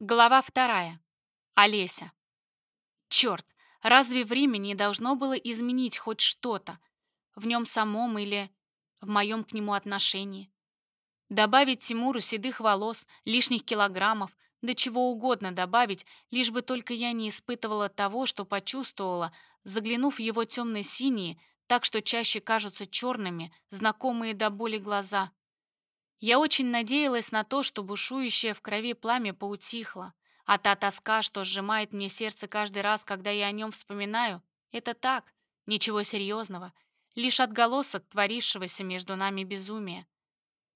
Глава вторая. Олеся. Черт, разве время не должно было изменить хоть что-то? В нем самом или в моем к нему отношении? Добавить Тимуру седых волос, лишних килограммов, да чего угодно добавить, лишь бы только я не испытывала того, что почувствовала, заглянув в его темно-синие, так что чаще кажутся черными, знакомые до боли глаза. Я очень надеялась на то, что бушующее в крови пламя поутихло, а та тоска, что сжимает мне сердце каждый раз, когда я о нем вспоминаю, это так, ничего серьезного, лишь отголосок творившегося между нами безумия.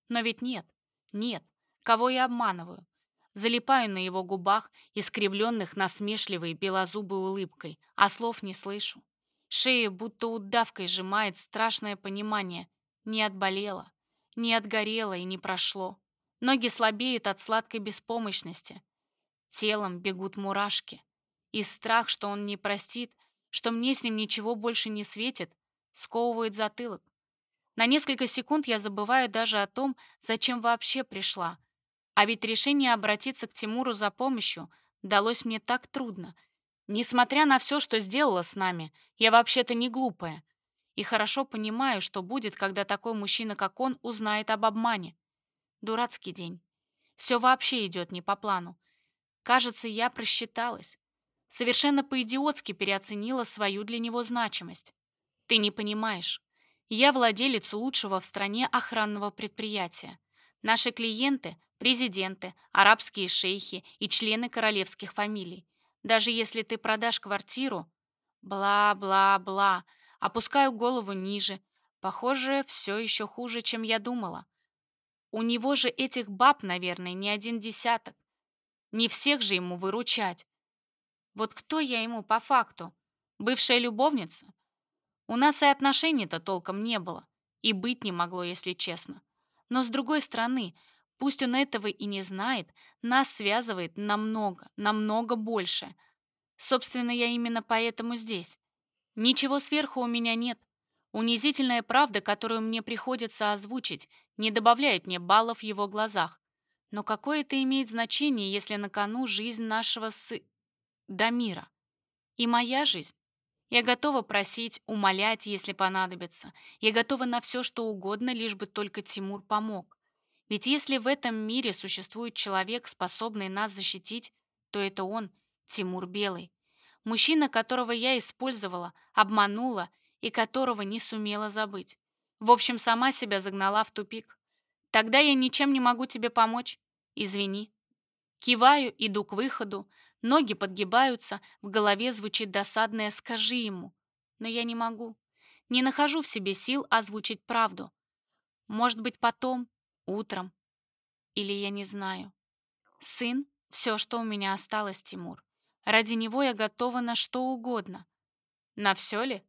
Но ведь нет, нет, кого я обманываю? Залипаю на его губах, искривленных насмешливой белозубой улыбкой, а слов не слышу. Шея будто удавкой сжимает страшное понимание. Не отболела, не отгорело и не прошло. Ноги слабеют от сладкой беспомощности. Телом бегут мурашки. И страх, что он не простит, что мне с ним ничего больше не светит, сковывает затылок. На несколько секунд я забываю даже о том, зачем вообще пришла. А ведь решение обратиться к Тимуру за помощью далось мне так трудно. Несмотря на все, что сделала с нами, я вообще-то не глупая и хорошо понимаю, что будет, когда такой мужчина, как он, узнает об обмане. Дурацкий день. Все вообще идет не по плану. Кажется, я просчиталась. Совершенно по-идиотски переоценила свою для него значимость. Ты не понимаешь. Я владелец лучшего в стране охранного предприятия. Наши клиенты – президенты, арабские шейхи и члены королевских фамилий. Даже если ты продашь квартиру... Бла-бла-бла. Опускаю голову ниже. Похоже, все еще хуже, чем я думала. У него же этих баб, наверное, не один десяток. Не всех же ему выручать. Вот кто я ему по факту? Бывшая любовница? У нас и отношений-то толком не было. И быть не могло, если честно. Но с другой стороны, пусть он этого и не знает, нас связывает намного, намного больше. Собственно, я именно поэтому здесь. Ничего сверху у меня нет. Унизительная правда, которую мне приходится озвучить, не добавляет мне баллов в его глазах. Но какое это имеет значение, если на кону жизнь нашего с... Дамира? И моя жизнь? Я готова просить, умолять, если понадобится. Я готова на все, что угодно, лишь бы только Тимур помог. Ведь если в этом мире существует человек, способный нас защитить, то это он, Тимур Белый. Мужчина, которого я использовала, обманула и которого не сумела забыть. В общем, сама себя загнала в тупик. Тогда я ничем не могу тебе помочь. Извини. Киваю, иду к выходу, ноги подгибаются, в голове звучит досадное «скажи ему». Но я не могу. Не нахожу в себе сил озвучить правду. Может быть, потом, утром. Или я не знаю. Сын — все, что у меня осталось, Тимур. Ради него я готова на что угодно. На все ли?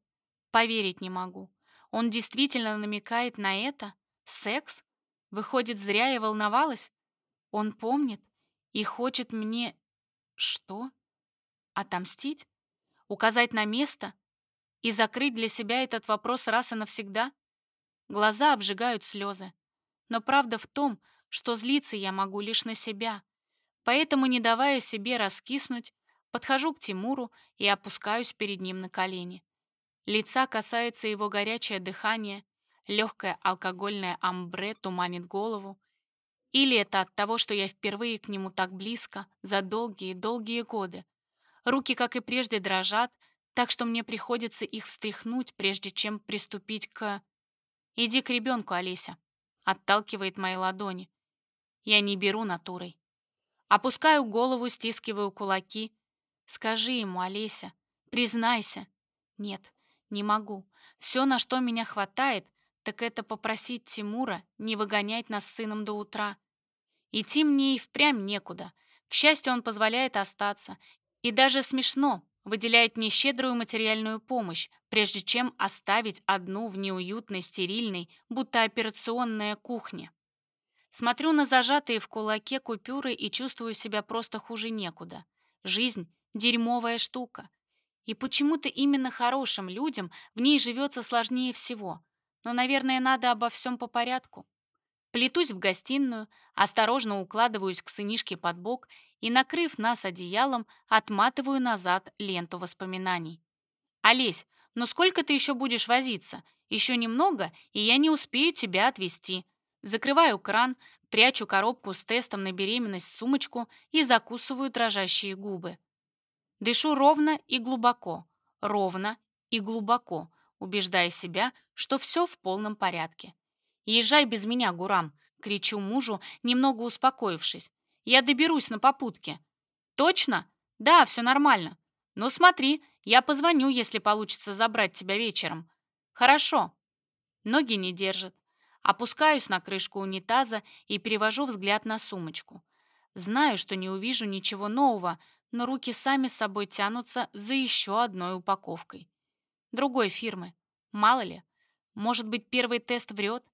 Поверить не могу. Он действительно намекает на это? Секс? Выходит, зря я волновалась? Он помнит и хочет мне... Что? Отомстить? Указать на место? И закрыть для себя этот вопрос раз и навсегда? Глаза обжигают слезы. Но правда в том, что злиться я могу лишь на себя. Поэтому, не давая себе раскиснуть, Подхожу к Тимуру и опускаюсь перед ним на колени. Лица касается его горячее дыхание, легкое алкогольное амбре туманит голову. Или это от того, что я впервые к нему так близко за долгие-долгие годы. Руки, как и прежде, дрожат, так что мне приходится их встряхнуть, прежде чем приступить к... «Иди к ребенку, Олеся», — отталкивает мои ладони. Я не беру натурой. Опускаю голову, стискиваю кулаки, Скажи ему, Олеся, признайся. Нет, не могу. Все, на что меня хватает, так это попросить Тимура не выгонять нас с сыном до утра. Идти мне и впрямь некуда. К счастью, он позволяет остаться. И даже смешно, выделяет мне щедрую материальную помощь, прежде чем оставить одну в неуютной, стерильной, будто операционная кухне. Смотрю на зажатые в кулаке купюры и чувствую себя просто хуже некуда. Жизнь Дерьмовая штука. И почему-то именно хорошим людям в ней живется сложнее всего. Но, наверное, надо обо всем по порядку. Плетусь в гостиную, осторожно укладываюсь к сынишке под бок и, накрыв нас одеялом, отматываю назад ленту воспоминаний. «Олесь, ну сколько ты еще будешь возиться? Еще немного, и я не успею тебя отвезти». Закрываю кран, прячу коробку с тестом на беременность в сумочку и закусываю дрожащие губы. Дышу ровно и глубоко, ровно и глубоко, убеждая себя, что все в полном порядке. «Езжай без меня, Гурам!» — кричу мужу, немного успокоившись. «Я доберусь на попутке». «Точно? Да, все нормально. Ну смотри, я позвоню, если получится забрать тебя вечером». «Хорошо». Ноги не держат. Опускаюсь на крышку унитаза и перевожу взгляд на сумочку. Знаю, что не увижу ничего нового, но руки сами собой тянутся за еще одной упаковкой. Другой фирмы. Мало ли. Может быть, первый тест врет?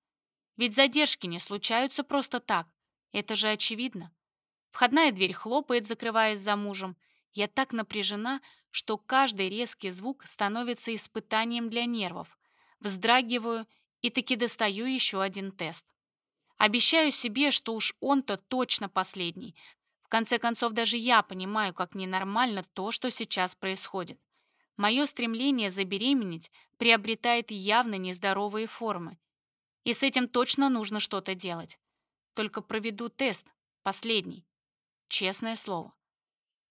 Ведь задержки не случаются просто так. Это же очевидно. Входная дверь хлопает, закрываясь за мужем. Я так напряжена, что каждый резкий звук становится испытанием для нервов. Вздрагиваю и таки достаю еще один тест. Обещаю себе, что уж он-то точно последний, в конце концов, даже я понимаю, как ненормально то, что сейчас происходит. Мое стремление забеременеть приобретает явно нездоровые формы. И с этим точно нужно что-то делать. Только проведу тест, последний. Честное слово.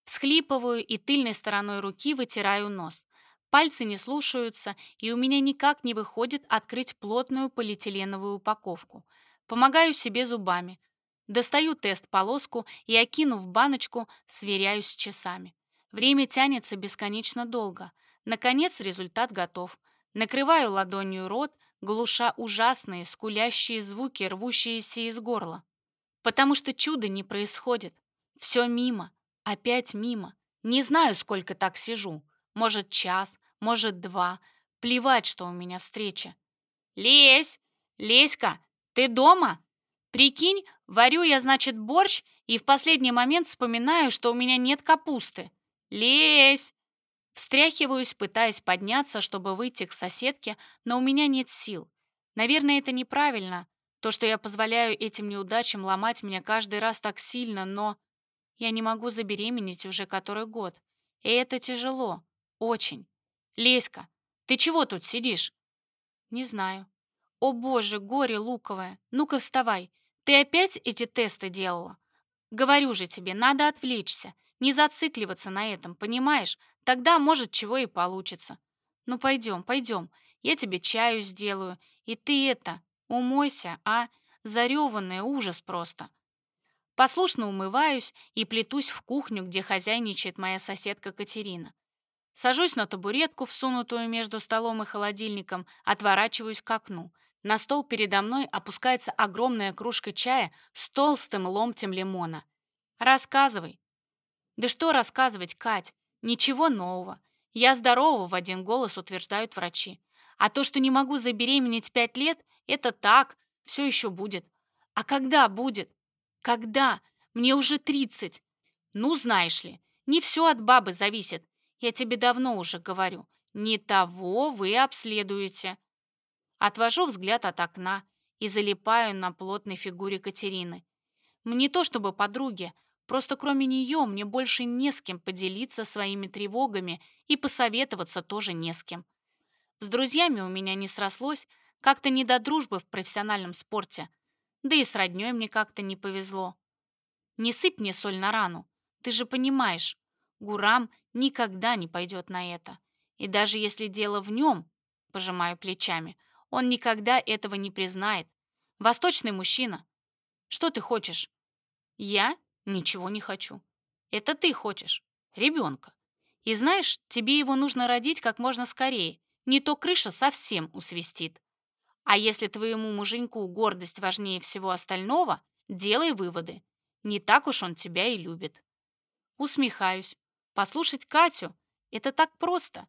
Схлипываю и тыльной стороной руки вытираю нос. Пальцы не слушаются, и у меня никак не выходит открыть плотную полиэтиленовую упаковку. Помогаю себе зубами, Достаю тест-полоску и, окинув баночку, сверяюсь с часами. Время тянется бесконечно долго. Наконец результат готов. Накрываю ладонью рот, глуша ужасные, скулящие звуки, рвущиеся из горла. Потому что чудо не происходит. Все мимо. Опять мимо. Не знаю, сколько так сижу. Может, час, может, два. Плевать, что у меня встреча. «Лезь! Леська, ты дома?» Прикинь, варю я, значит, борщ, и в последний момент вспоминаю, что у меня нет капусты. Лезь! Встряхиваюсь, пытаясь подняться, чтобы выйти к соседке, но у меня нет сил. Наверное, это неправильно, то, что я позволяю этим неудачам ломать меня каждый раз так сильно, но я не могу забеременеть уже который год. И это тяжело. Очень. Леська, ты чего тут сидишь? Не знаю. О боже, горе луковое. Ну-ка вставай. Ты опять эти тесты делала? Говорю же тебе, надо отвлечься, не зацикливаться на этом, понимаешь? Тогда, может, чего и получится. Ну, пойдем, пойдем, я тебе чаю сделаю, и ты это, умойся, а? Зареванный ужас просто. Послушно умываюсь и плетусь в кухню, где хозяйничает моя соседка Катерина. Сажусь на табуретку, всунутую между столом и холодильником, отворачиваюсь к окну — на стол передо мной опускается огромная кружка чая с толстым ломтем лимона. «Рассказывай». «Да что рассказывать, Кать? Ничего нового. Я здорова, в один голос утверждают врачи. А то, что не могу забеременеть пять лет, это так, все еще будет. А когда будет? Когда? Мне уже тридцать. Ну, знаешь ли, не все от бабы зависит. Я тебе давно уже говорю. Не того вы обследуете. Отвожу взгляд от окна и залипаю на плотной фигуре Катерины. Не то чтобы подруги, просто кроме нее мне больше не с кем поделиться своими тревогами и посоветоваться тоже не с кем. С друзьями у меня не срослось, как-то не до дружбы в профессиональном спорте. Да и с роднёй мне как-то не повезло. Не сыпь мне соль на рану. Ты же понимаешь, Гурам никогда не пойдет на это. И даже если дело в нем, пожимаю плечами, он никогда этого не признает. Восточный мужчина. Что ты хочешь? Я ничего не хочу. Это ты хочешь. Ребенка. И знаешь, тебе его нужно родить как можно скорее. Не то крыша совсем усвистит. А если твоему муженьку гордость важнее всего остального, делай выводы. Не так уж он тебя и любит. Усмехаюсь. Послушать Катю — это так просто.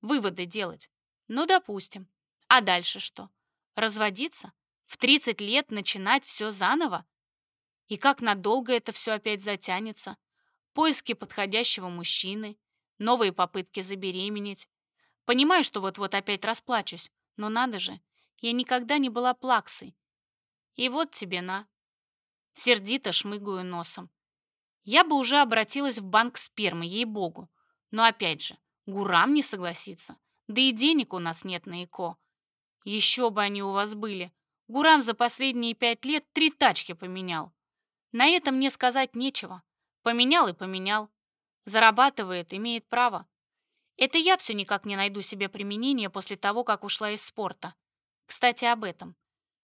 Выводы делать. Ну, допустим. А дальше что? Разводиться? В 30 лет начинать все заново? И как надолго это все опять затянется? Поиски подходящего мужчины, новые попытки забеременеть. Понимаю, что вот-вот опять расплачусь, но надо же, я никогда не была плаксой. И вот тебе на. Сердито шмыгаю носом. Я бы уже обратилась в банк спермы, ей-богу. Но опять же, Гурам не согласится. Да и денег у нас нет на ЭКО. Еще бы они у вас были. Гурам за последние пять лет три тачки поменял. На это мне сказать нечего. Поменял и поменял. Зарабатывает, имеет право. Это я все никак не найду себе применения после того, как ушла из спорта. Кстати, об этом.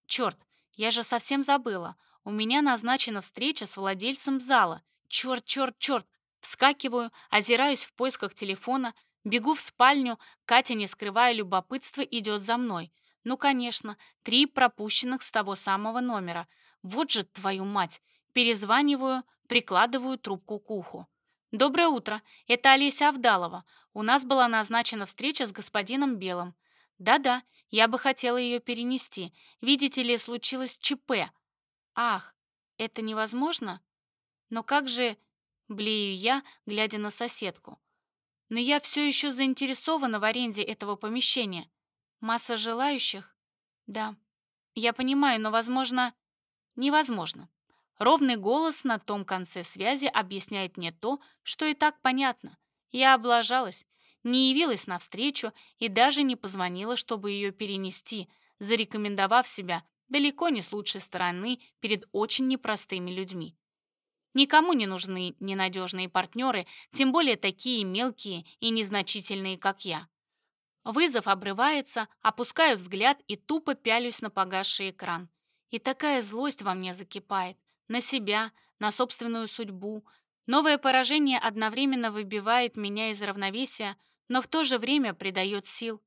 Черт, я же совсем забыла. У меня назначена встреча с владельцем зала. Черт, черт, черт. Вскакиваю, озираюсь в поисках телефона, бегу в спальню, Катя, не скрывая любопытства, идет за мной. Ну, конечно, три пропущенных с того самого номера. Вот же твою мать. Перезваниваю, прикладываю трубку к уху. «Доброе утро. Это Олеся Авдалова. У нас была назначена встреча с господином Белым. Да-да, я бы хотела ее перенести. Видите ли, случилось ЧП. Ах, это невозможно? Но как же... Блею я, глядя на соседку. Но я все еще заинтересована в аренде этого помещения. Масса желающих? Да. Я понимаю, но, возможно... Невозможно. Ровный голос на том конце связи объясняет мне то, что и так понятно. Я облажалась, не явилась навстречу и даже не позвонила, чтобы ее перенести, зарекомендовав себя далеко не с лучшей стороны перед очень непростыми людьми. Никому не нужны ненадежные партнеры, тем более такие мелкие и незначительные, как я. Вызов обрывается, опускаю взгляд и тупо пялюсь на погасший экран. И такая злость во мне закипает на себя, на собственную судьбу. Новое поражение одновременно выбивает меня из равновесия, но в то же время придает сил.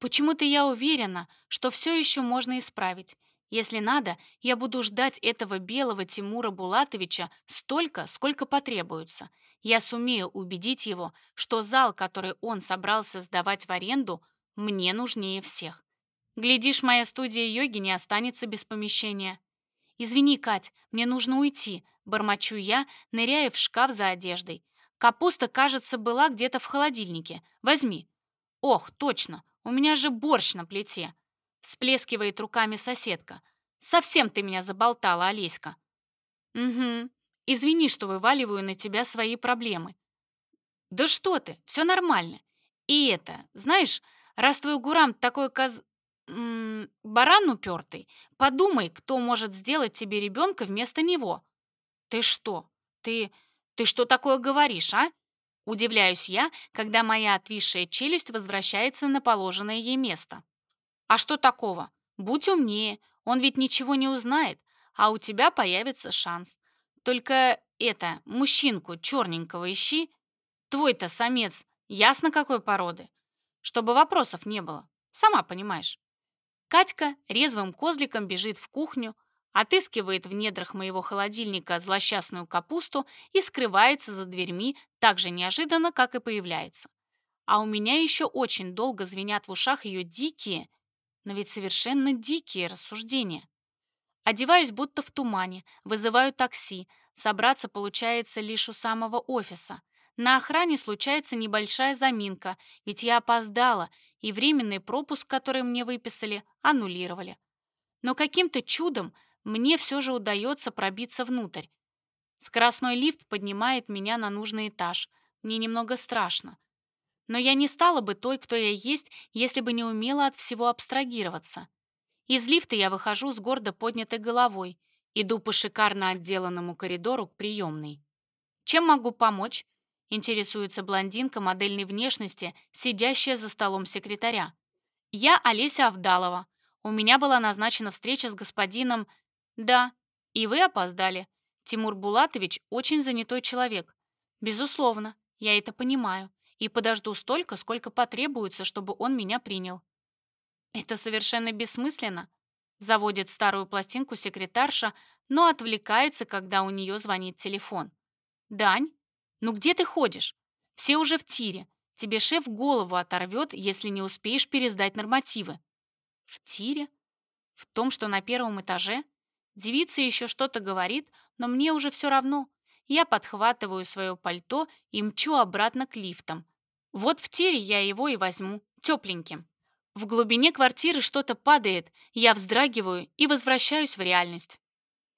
Почему-то я уверена, что все еще можно исправить. Если надо, я буду ждать этого белого Тимура Булатовича столько, сколько потребуется. Я сумею убедить его, что зал, который он собрался сдавать в аренду, мне нужнее всех. Глядишь, моя студия йоги не останется без помещения. «Извини, Кать, мне нужно уйти», — бормочу я, ныряя в шкаф за одеждой. «Капуста, кажется, была где-то в холодильнике. Возьми». «Ох, точно, у меня же борщ на плите», — всплескивает руками соседка. «Совсем ты меня заболтала, Олеська». «Угу. Извини, что вываливаю на тебя свои проблемы». «Да что ты, все нормально. И это, знаешь, раз твой Гурам такой коз баран упертый, подумай, кто может сделать тебе ребенка вместо него. Ты что? Ты... ты что такое говоришь, а? Удивляюсь я, когда моя отвисшая челюсть возвращается на положенное ей место. А что такого? Будь умнее, он ведь ничего не узнает, а у тебя появится шанс. Только это, мужчинку черненького ищи. Твой-то самец ясно какой породы. Чтобы вопросов не было, сама понимаешь. Катька резвым козликом бежит в кухню, отыскивает в недрах моего холодильника злосчастную капусту и скрывается за дверьми так же неожиданно, как и появляется. А у меня еще очень долго звенят в ушах ее дикие, но ведь совершенно дикие рассуждения. Одеваюсь будто в тумане, вызываю такси, собраться получается лишь у самого офиса. На охране случается небольшая заминка, ведь я опоздала, и временный пропуск, который мне выписали, аннулировали. Но каким-то чудом мне все же удается пробиться внутрь. Скоростной лифт поднимает меня на нужный этаж. Мне немного страшно. Но я не стала бы той, кто я есть, если бы не умела от всего абстрагироваться. Из лифта я выхожу с гордо поднятой головой, иду по шикарно отделанному коридору к приемной. Чем могу помочь? Интересуется блондинка модельной внешности, сидящая за столом секретаря. «Я Олеся Авдалова. У меня была назначена встреча с господином...» «Да, и вы опоздали. Тимур Булатович очень занятой человек. Безусловно, я это понимаю. И подожду столько, сколько потребуется, чтобы он меня принял». «Это совершенно бессмысленно», — заводит старую пластинку секретарша, но отвлекается, когда у нее звонит телефон. «Дань, ну где ты ходишь? Все уже в тире. Тебе шеф голову оторвет, если не успеешь пересдать нормативы. В тире? В том, что на первом этаже? Девица еще что-то говорит, но мне уже все равно. Я подхватываю свое пальто и мчу обратно к лифтам. Вот в тире я его и возьму, тепленьким. В глубине квартиры что-то падает, я вздрагиваю и возвращаюсь в реальность.